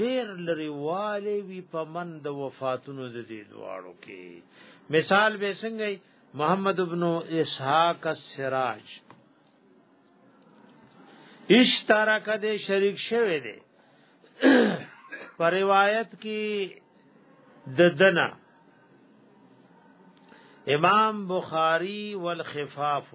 ډیر لري والي وی په من د وفاتونو د دې دواړو کې مثال به څنګه محمد ابن اسحاق السراج اشتراک دې شریک شوه دې په روایت کې د دنا امام بخاری والخفاف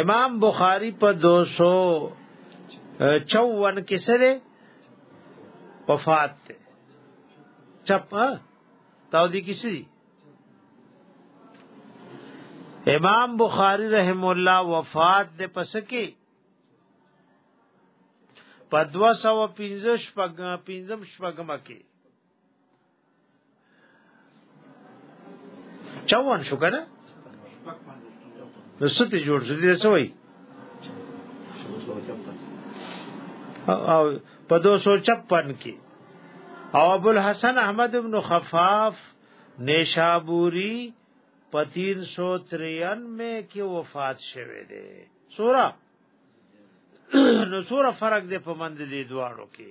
امام بخاری په 254 کې سره وفات ته چپ تاو دي کې سری امام بخاری رحم الله وفات ده پس کې په 215 شپږم شپږم کې چوان شو کنه نو ستې جوړ شو دې څه وای او په 256 کې او ابو الحسن احمد ابن خفاف نیشابوری په 393 کې وفات شوه دی سورہ نو سورہ فرق دې په مند دي دواړو کې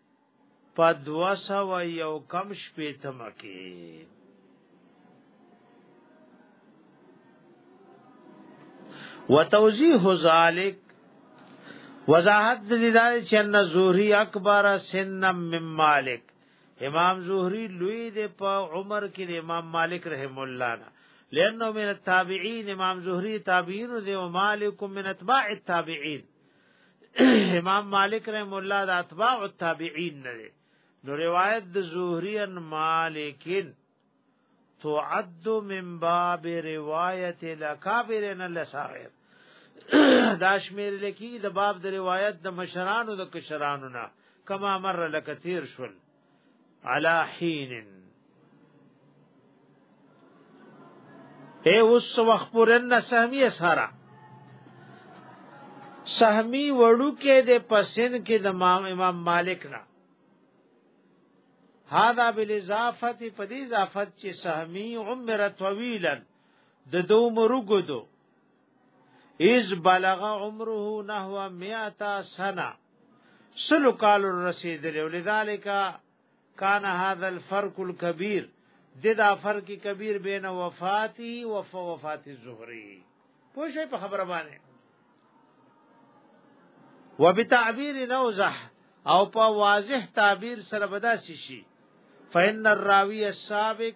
په دوا سو یو کم شپې تمکه وتوضیح ذالک وضاحت دې دا چې ان زهري اکبر سن من مالک امام زهري لوی دې په عمر کې امام مالک رحم الله نه لانه من التابعين امام زهري تابعين دې او مالک من اتباع التابعين امام مالک رحم الله د اتباع التابعین نه دی نو روایت د زهری ان مالکین تعد من باب روایت الاکابر نه لساغر دا شمیر لکی د باب د روایت د مشرانو د کشرانو نه کما مر لکثیر شول علا حين اے اوس وخت پورن سهمي اسهارا سهمي وړو کې د پسن کې د امام مالک نه هذا بالاضافه په دې اضافت چې سهمي عمره طويلا د دو مرګو دو اذ بلغ عمره نحو 100 سنه سلو کال رسیدل ولذالک کان هذا الفرق الكبير ددا فرق کبیر بین وفاتی و وفات الزهری پوښې په خبره باندې وبتعبیر نوزح او په واضح تعبیر سره بداسي شي فإن الراوی السابق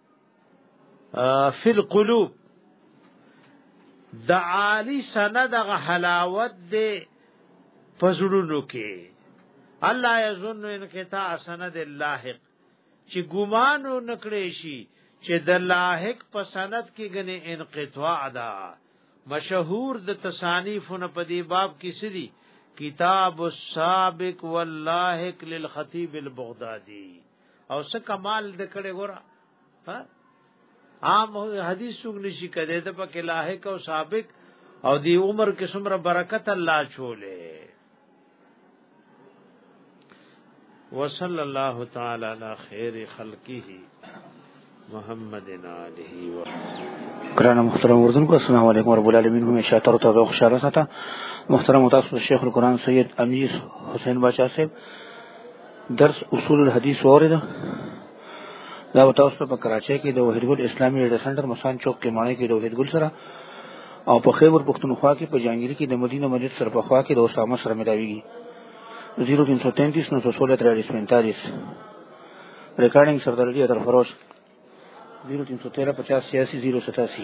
فی القلوب د عالی سنه د حلاوت دی پزړونو کې الله یظن انقطاع سند اللاحق چې ګمان نکړې شي چې د لاحق په سند کې غني انقطاع ده مشهور د تصانیفونه په دې باب کې سړي کتاب السابق واللاحق للخطيب البغدادي او څه کمال د کړي ګور ها عام حدیث څوک نشي کده د پکې لاحق او سابق او دی عمر کې څومره برکت الله چولې وصلی الله تعالی علی خیر خلقه محمد علیه و ګران محترم اردوونکو السلام علیکم رب العالمین هم شاته او تاسو خوشاله ساته محترم تاسو شیخ القرآن سید امیر حسین بچا صاحب درس اصول الحدیث اوریدا دا تاسو په کراچۍ کې د وحید ګل اسلامي ایډیا سنټر مسان چوک کې ماڼۍ کې د وحید ګل سره او په خیبر پښتونخوا کې په جانګيري کې د مدینه مسجد سره په خوا کې د اسامه سره ملاويږي 0333 916 4345 ریکارڈنگ سردار جی ادر فروش زیرو تین سو تیرہ پچاس چھیاسی زیرو ستاسی